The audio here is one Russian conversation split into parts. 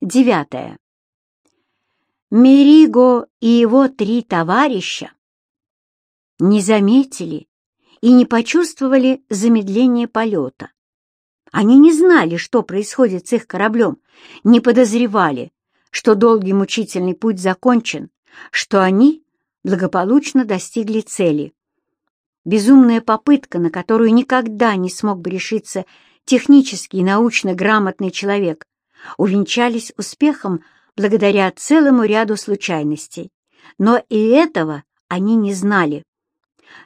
Девятое. Мериго и его три товарища не заметили и не почувствовали замедления полета. Они не знали, что происходит с их кораблем, не подозревали, что долгий мучительный путь закончен, что они благополучно достигли цели. Безумная попытка, на которую никогда не смог бы решиться технически и научно грамотный человек, увенчались успехом благодаря целому ряду случайностей. Но и этого они не знали.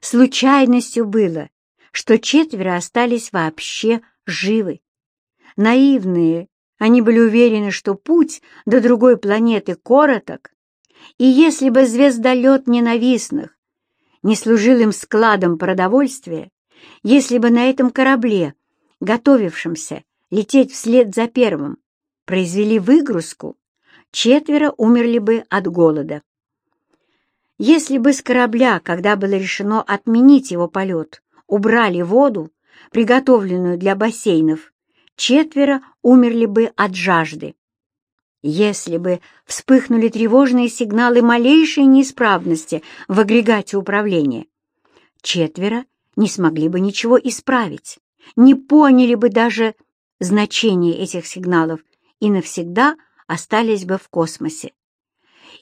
Случайностью было, что четверо остались вообще живы. Наивные, они были уверены, что путь до другой планеты короток, и если бы звездолет ненавистных не служил им складом продовольствия, если бы на этом корабле, готовившемся лететь вслед за первым, произвели выгрузку, четверо умерли бы от голода. Если бы с корабля, когда было решено отменить его полет, убрали воду, приготовленную для бассейнов, четверо умерли бы от жажды. Если бы вспыхнули тревожные сигналы малейшей неисправности в агрегате управления, четверо не смогли бы ничего исправить, не поняли бы даже значение этих сигналов и навсегда остались бы в космосе.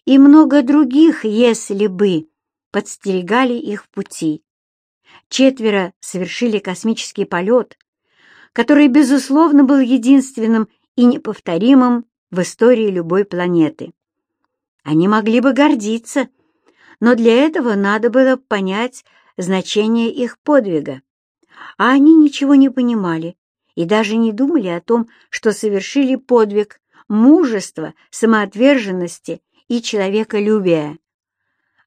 И много других «если бы» подстерегали их в пути. Четверо совершили космический полет, который, безусловно, был единственным и неповторимым в истории любой планеты. Они могли бы гордиться, но для этого надо было понять значение их подвига. А они ничего не понимали и даже не думали о том, что совершили подвиг мужества, самоотверженности и человеколюбия.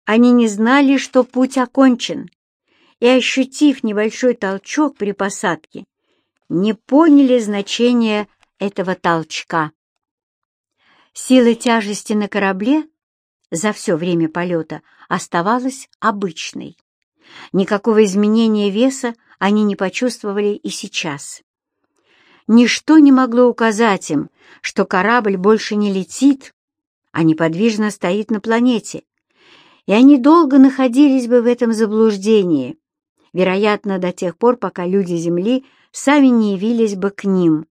Они не знали, что путь окончен, и, ощутив небольшой толчок при посадке, не поняли значения этого толчка. Сила тяжести на корабле за все время полета оставалась обычной. Никакого изменения веса они не почувствовали и сейчас. Ничто не могло указать им, что корабль больше не летит, а неподвижно стоит на планете, и они долго находились бы в этом заблуждении, вероятно, до тех пор, пока люди Земли сами не явились бы к ним.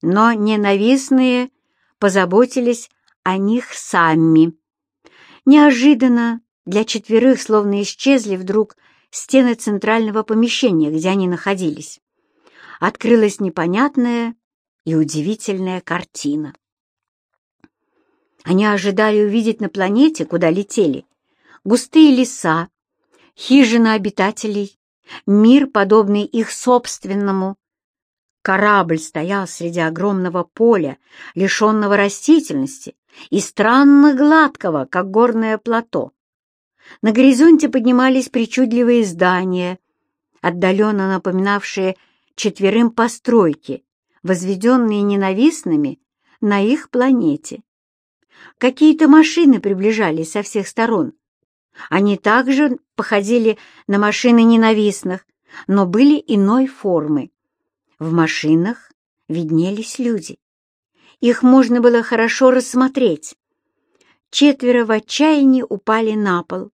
Но ненавистные позаботились о них сами. Неожиданно для четверых словно исчезли вдруг стены центрального помещения, где они находились. Открылась непонятная и удивительная картина. Они ожидали увидеть на планете, куда летели, густые леса, хижины обитателей, мир, подобный их собственному, Корабль стоял среди огромного поля, лишенного растительности и странно гладкого, как горное плато. На горизонте поднимались причудливые здания, отдаленно напоминавшие четверым постройки, возведенные ненавистными на их планете. Какие-то машины приближались со всех сторон. Они также походили на машины ненавистных, но были иной формы. В машинах виднелись люди. Их можно было хорошо рассмотреть. Четверо в отчаянии упали на пол.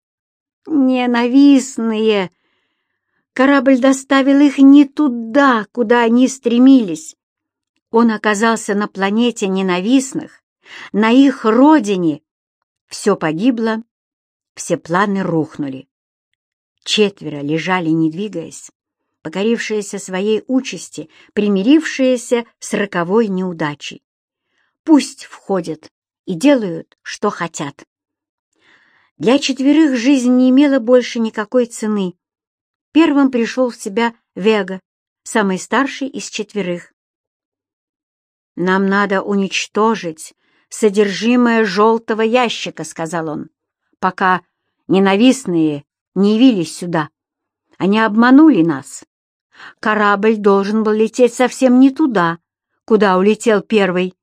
Ненавистные! Корабль доставил их не туда, куда они стремились. Он оказался на планете ненавистных, на их родине. Все погибло, все планы рухнули. Четверо лежали, не двигаясь покорившаяся своей участи, примирившаяся с роковой неудачей. Пусть входят и делают, что хотят. Для четверых жизнь не имела больше никакой цены. Первым пришел в себя Вега, самый старший из четверых. «Нам надо уничтожить содержимое желтого ящика», — сказал он, «пока ненавистные не явились сюда. Они обманули нас. Корабль должен был лететь совсем не туда, куда улетел первый.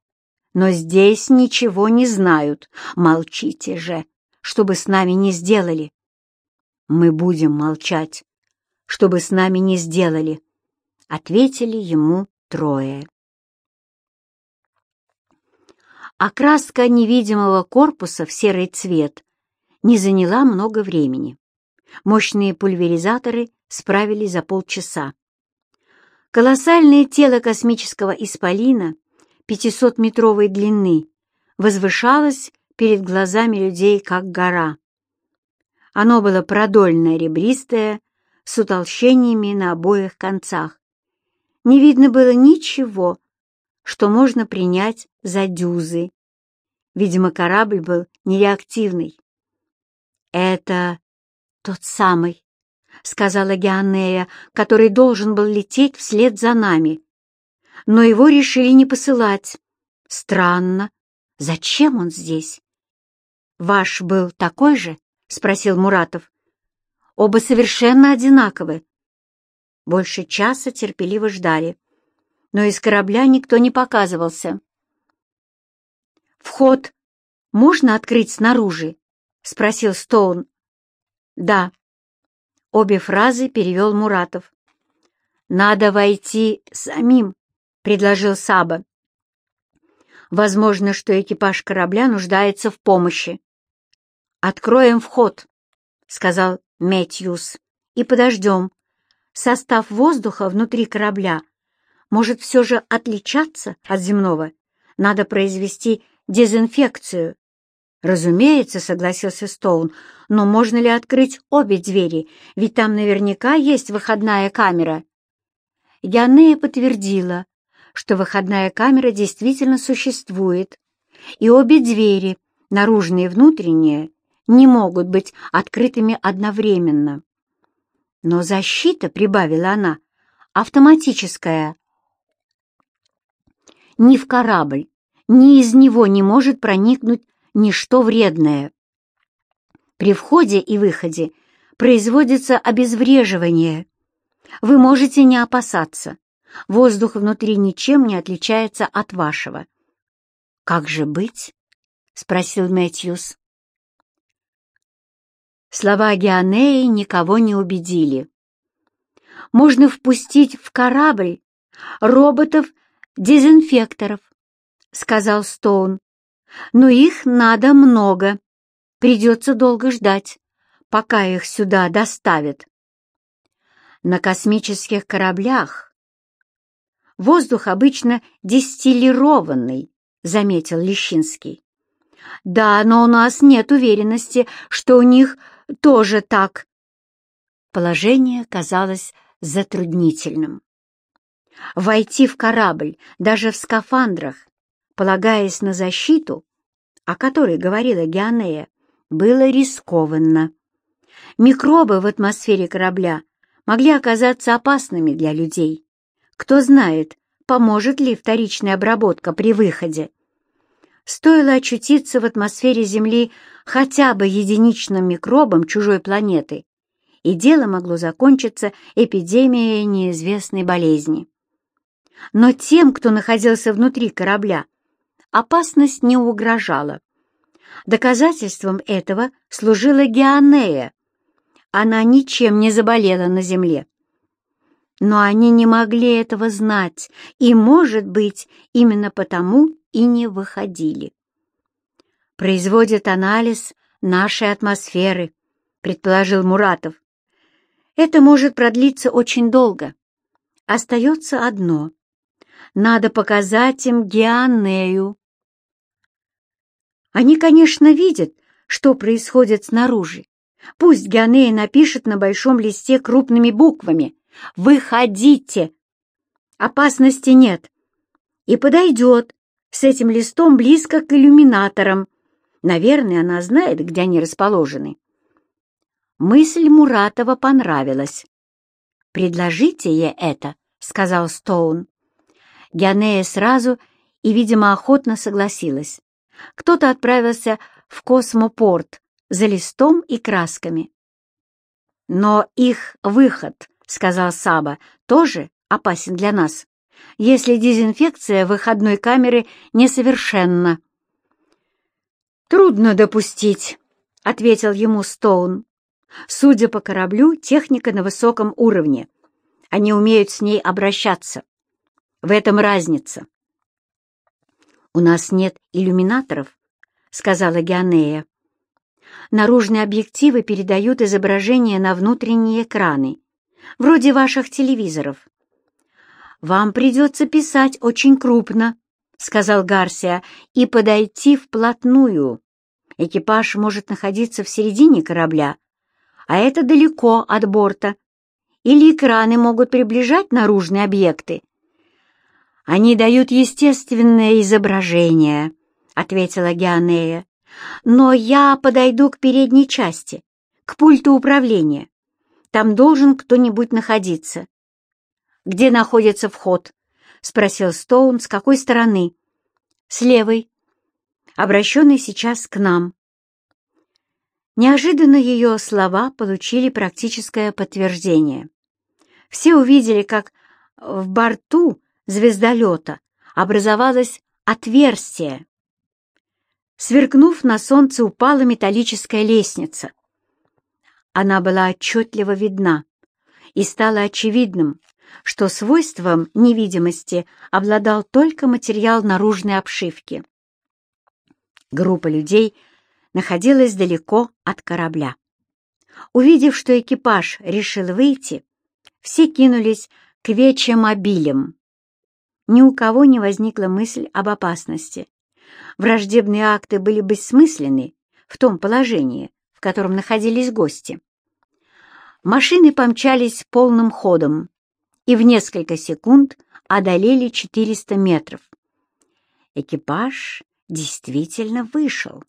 Но здесь ничего не знают. Молчите же, чтобы с нами не сделали. Мы будем молчать, чтобы с нами не сделали, — ответили ему трое. Окраска невидимого корпуса в серый цвет не заняла много времени. Мощные пульверизаторы справились за полчаса. Колоссальное тело космического исполина 500-метровой длины возвышалось перед глазами людей, как гора. Оно было продольное, ребристое, с утолщениями на обоих концах. Не видно было ничего, что можно принять за дюзы. Видимо, корабль был нереактивный. «Это тот самый», — сказала Геонея, который должен был лететь вслед за нами. Но его решили не посылать. Странно. Зачем он здесь? «Ваш был такой же?» — спросил Муратов. «Оба совершенно одинаковы». Больше часа терпеливо ждали, но из корабля никто не показывался. «Вход можно открыть снаружи?» — спросил Стоун. «Да». Обе фразы перевел Муратов. «Надо войти самим», — предложил Саба. «Возможно, что экипаж корабля нуждается в помощи». «Откроем вход», — сказал Мэтьюс, — «и подождем. Состав воздуха внутри корабля может все же отличаться от земного. Надо произвести дезинфекцию. Разумеется, согласился Стоун, но можно ли открыть обе двери, ведь там наверняка есть выходная камера. Янея подтвердила, что выходная камера действительно существует, и обе двери, наружные и внутренние, не могут быть открытыми одновременно. Но защита, прибавила она, автоматическая. Ни в корабль, ни из него не может проникнуть ничто вредное. При входе и выходе производится обезвреживание. Вы можете не опасаться. Воздух внутри ничем не отличается от вашего. «Как же быть?» — спросил Мэтьюс. Слова Геонеи никого не убедили. Можно впустить в корабль роботов-дезинфекторов, — сказал Стоун. «Но их надо много. Придется долго ждать, пока их сюда доставят». На космических кораблях воздух обычно дистиллированный, — заметил Лещинский. «Да, но у нас нет уверенности, что у них тоже так». Положение казалось затруднительным. Войти в корабль даже в скафандрах полагаясь на защиту, о которой говорила Геонея, было рискованно. Микробы в атмосфере корабля могли оказаться опасными для людей. Кто знает, поможет ли вторичная обработка при выходе. Стоило очутиться в атмосфере Земли хотя бы единичным микробом чужой планеты, и дело могло закончиться эпидемией неизвестной болезни. Но тем, кто находился внутри корабля, опасность не угрожала. Доказательством этого служила Геонея. Она ничем не заболела на земле. Но они не могли этого знать, и, может быть, именно потому и не выходили. «Производят анализ нашей атмосферы», — предположил Муратов. «Это может продлиться очень долго. Остается одно. Надо показать им Геонею, они, конечно, видят, что происходит снаружи. Пусть Геонея напишет на большом листе крупными буквами «Выходите!» Опасности нет. И подойдет с этим листом близко к иллюминаторам. Наверное, она знает, где они расположены. Мысль Муратова понравилась. «Предложите ей это», — сказал Стоун. Геонея сразу и, видимо, охотно согласилась кто-то отправился в космопорт за листом и красками. «Но их выход, — сказал Саба, — тоже опасен для нас, если дезинфекция выходной камеры несовершенна». «Трудно допустить», — ответил ему Стоун. «Судя по кораблю, техника на высоком уровне. Они умеют с ней обращаться. В этом разница. «У нас нет иллюминаторов», — сказала Геонея. «Наружные объективы передают изображение на внутренние экраны, вроде ваших телевизоров». «Вам придется писать очень крупно», — сказал Гарсия, — «и подойти вплотную. Экипаж может находиться в середине корабля, а это далеко от борта. Или экраны могут приближать наружные объекты, «Они дают естественное изображение», — ответила Геонея. «Но я подойду к передней части, к пульту управления. Там должен кто-нибудь находиться». «Где находится вход?» — спросил Стоун. «С какой стороны?» «С левой, обращенный сейчас к нам». Неожиданно ее слова получили практическое подтверждение. Все увидели, как в борту звездолета образовалось отверстие. Сверкнув на солнце, упала металлическая лестница. Она была отчетливо видна, и стало очевидным, что свойством невидимости обладал только материал наружной обшивки. Группа людей находилась далеко от корабля. Увидев, что экипаж решил выйти, все кинулись к вечемобилям. Ни у кого не возникла мысль об опасности. Враждебные акты были бессмысленны в том положении, в котором находились гости. Машины помчались полным ходом и в несколько секунд одолели 400 метров. Экипаж действительно вышел.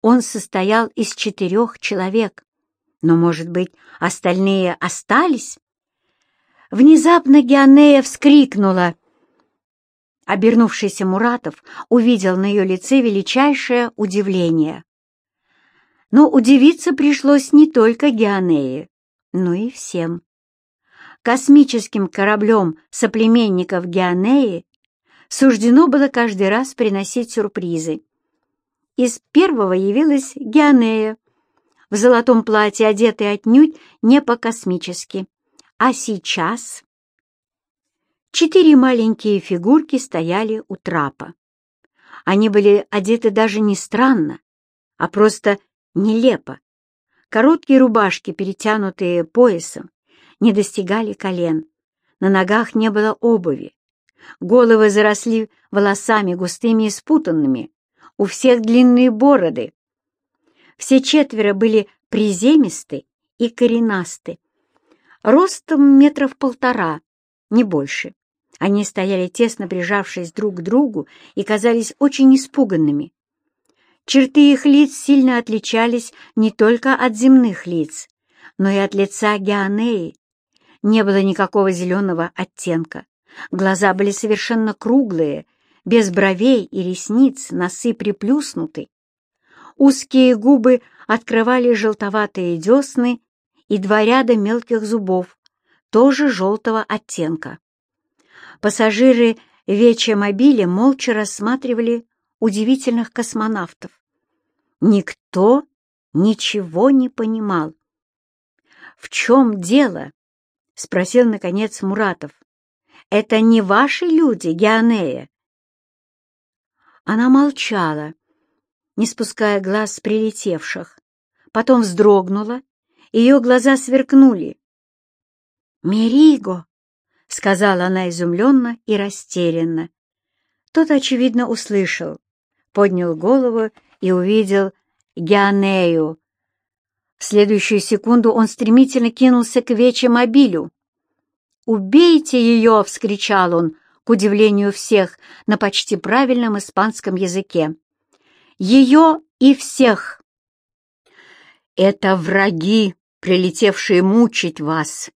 Он состоял из четырех человек, но, может быть, остальные остались? Внезапно Геонея вскрикнула Обернувшийся Муратов увидел на ее лице величайшее удивление. Но удивиться пришлось не только Геонее, но и всем. Космическим кораблем соплеменников Геонеи суждено было каждый раз приносить сюрпризы. Из первого явилась Геонея, в золотом платье, одетая отнюдь не по-космически. А сейчас Четыре маленькие фигурки стояли у трапа. Они были одеты даже не странно, а просто нелепо. Короткие рубашки, перетянутые поясом, не достигали колен. На ногах не было обуви. Головы заросли волосами густыми и спутанными. У всех длинные бороды. Все четверо были приземисты и коренасты. Ростом метров полтора, не больше. Они стояли тесно прижавшись друг к другу и казались очень испуганными. Черты их лиц сильно отличались не только от земных лиц, но и от лица Геонеи. Не было никакого зеленого оттенка. Глаза были совершенно круглые, без бровей и ресниц, носы приплюснуты. Узкие губы открывали желтоватые десны и два ряда мелких зубов, тоже желтого оттенка. Пассажиры вече-мобиля молча рассматривали удивительных космонавтов. Никто ничего не понимал. «В чем дело?» — спросил, наконец, Муратов. «Это не ваши люди, Геонея?» Она молчала, не спуская глаз с прилетевших. Потом вздрогнула, ее глаза сверкнули. «Мериго!» — сказала она изумленно и растерянно. Тот, очевидно, услышал, поднял голову и увидел Геонею. В следующую секунду он стремительно кинулся к вече-мобилю. «Убейте ее!» — вскричал он, к удивлению всех, на почти правильном испанском языке. «Ее и всех!» «Это враги, прилетевшие мучить вас!»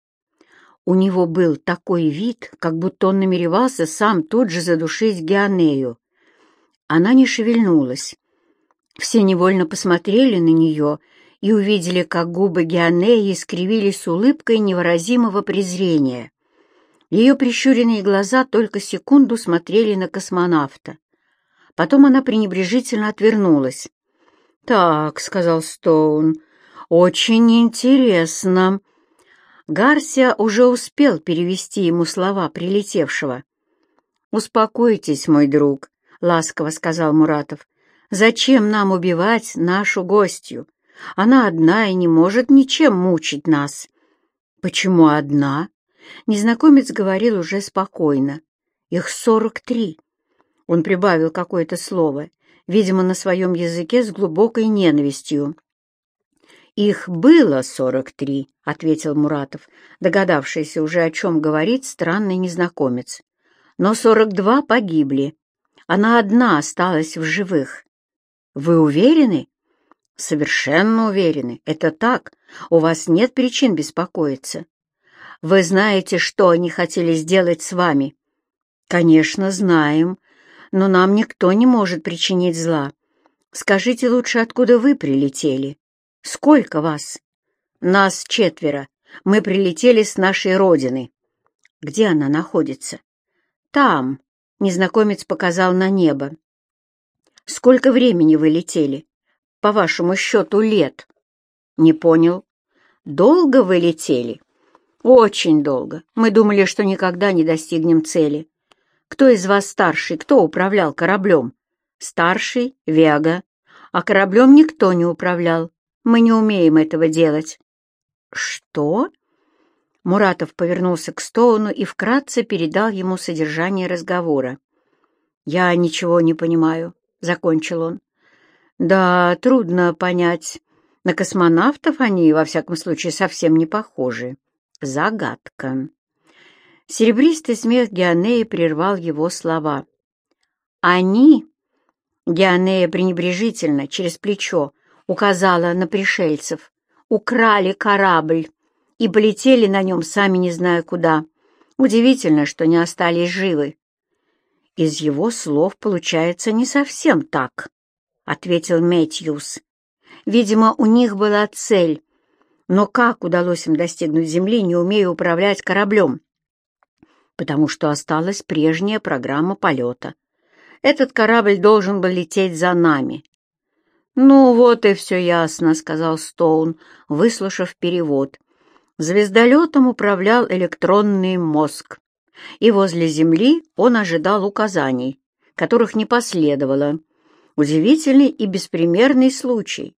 У него был такой вид, как будто он намеревался сам тут же задушить Геонею. Она не шевельнулась. Все невольно посмотрели на нее и увидели, как губы Геонеи искривились улыбкой невыразимого презрения. Ее прищуренные глаза только секунду смотрели на космонавта. Потом она пренебрежительно отвернулась. «Так», — сказал Стоун, — «очень интересно». Гарсия уже успел перевести ему слова прилетевшего. «Успокойтесь, мой друг», — ласково сказал Муратов. «Зачем нам убивать нашу гостью? Она одна и не может ничем мучить нас». «Почему одна?» Незнакомец говорил уже спокойно. «Их сорок три». Он прибавил какое-то слово, видимо, на своем языке с глубокой ненавистью. «Их было сорок три», — ответил Муратов, догадавшийся уже, о чем говорит странный незнакомец. «Но сорок два погибли. Она одна осталась в живых. Вы уверены?» «Совершенно уверены. Это так. У вас нет причин беспокоиться. Вы знаете, что они хотели сделать с вами?» «Конечно, знаем. Но нам никто не может причинить зла. Скажите лучше, откуда вы прилетели?» «Сколько вас?» «Нас четверо. Мы прилетели с нашей родины». «Где она находится?» «Там», — незнакомец показал на небо. «Сколько времени вы летели? По вашему счету лет?» «Не понял. Долго вы летели?» «Очень долго. Мы думали, что никогда не достигнем цели. Кто из вас старший? Кто управлял кораблем?» «Старший — Вега. А кораблем никто не управлял. Мы не умеем этого делать». «Что?» Муратов повернулся к Стоуну и вкратце передал ему содержание разговора. «Я ничего не понимаю», — закончил он. «Да, трудно понять. На космонавтов они, во всяком случае, совсем не похожи. Загадка». Серебристый смех Геонеи прервал его слова. «Они...» Геонея пренебрежительно, через плечо, указала на пришельцев. «Украли корабль и полетели на нем сами не зная куда. Удивительно, что не остались живы». «Из его слов получается не совсем так», — ответил Мэтьюс. «Видимо, у них была цель. Но как удалось им достигнуть Земли, не умея управлять кораблем?» «Потому что осталась прежняя программа полета. Этот корабль должен был лететь за нами, «Ну вот и все ясно», — сказал Стоун, выслушав перевод. Звездолетом управлял электронный мозг, и возле Земли он ожидал указаний, которых не последовало. Удивительный и беспримерный случай.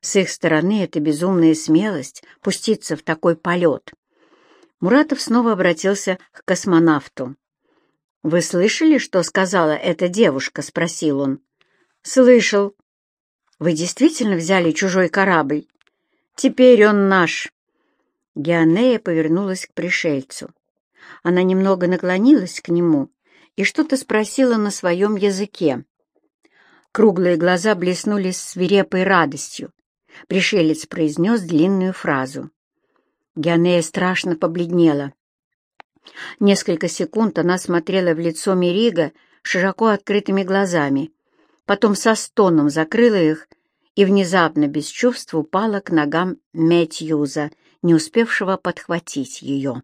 С их стороны это безумная смелость пуститься в такой полет. Муратов снова обратился к космонавту. «Вы слышали, что сказала эта девушка?» — спросил он. «Слышал», вы действительно взяли чужой корабль? Теперь он наш. Геонея повернулась к пришельцу. Она немного наклонилась к нему и что-то спросила на своем языке. Круглые глаза блеснули свирепой радостью. Пришелец произнес длинную фразу. Геонея страшно побледнела. Несколько секунд она смотрела в лицо Мерига широко открытыми глазами, потом со стоном закрыла их и внезапно без чувств упала к ногам Мэтьюза, не успевшего подхватить ее.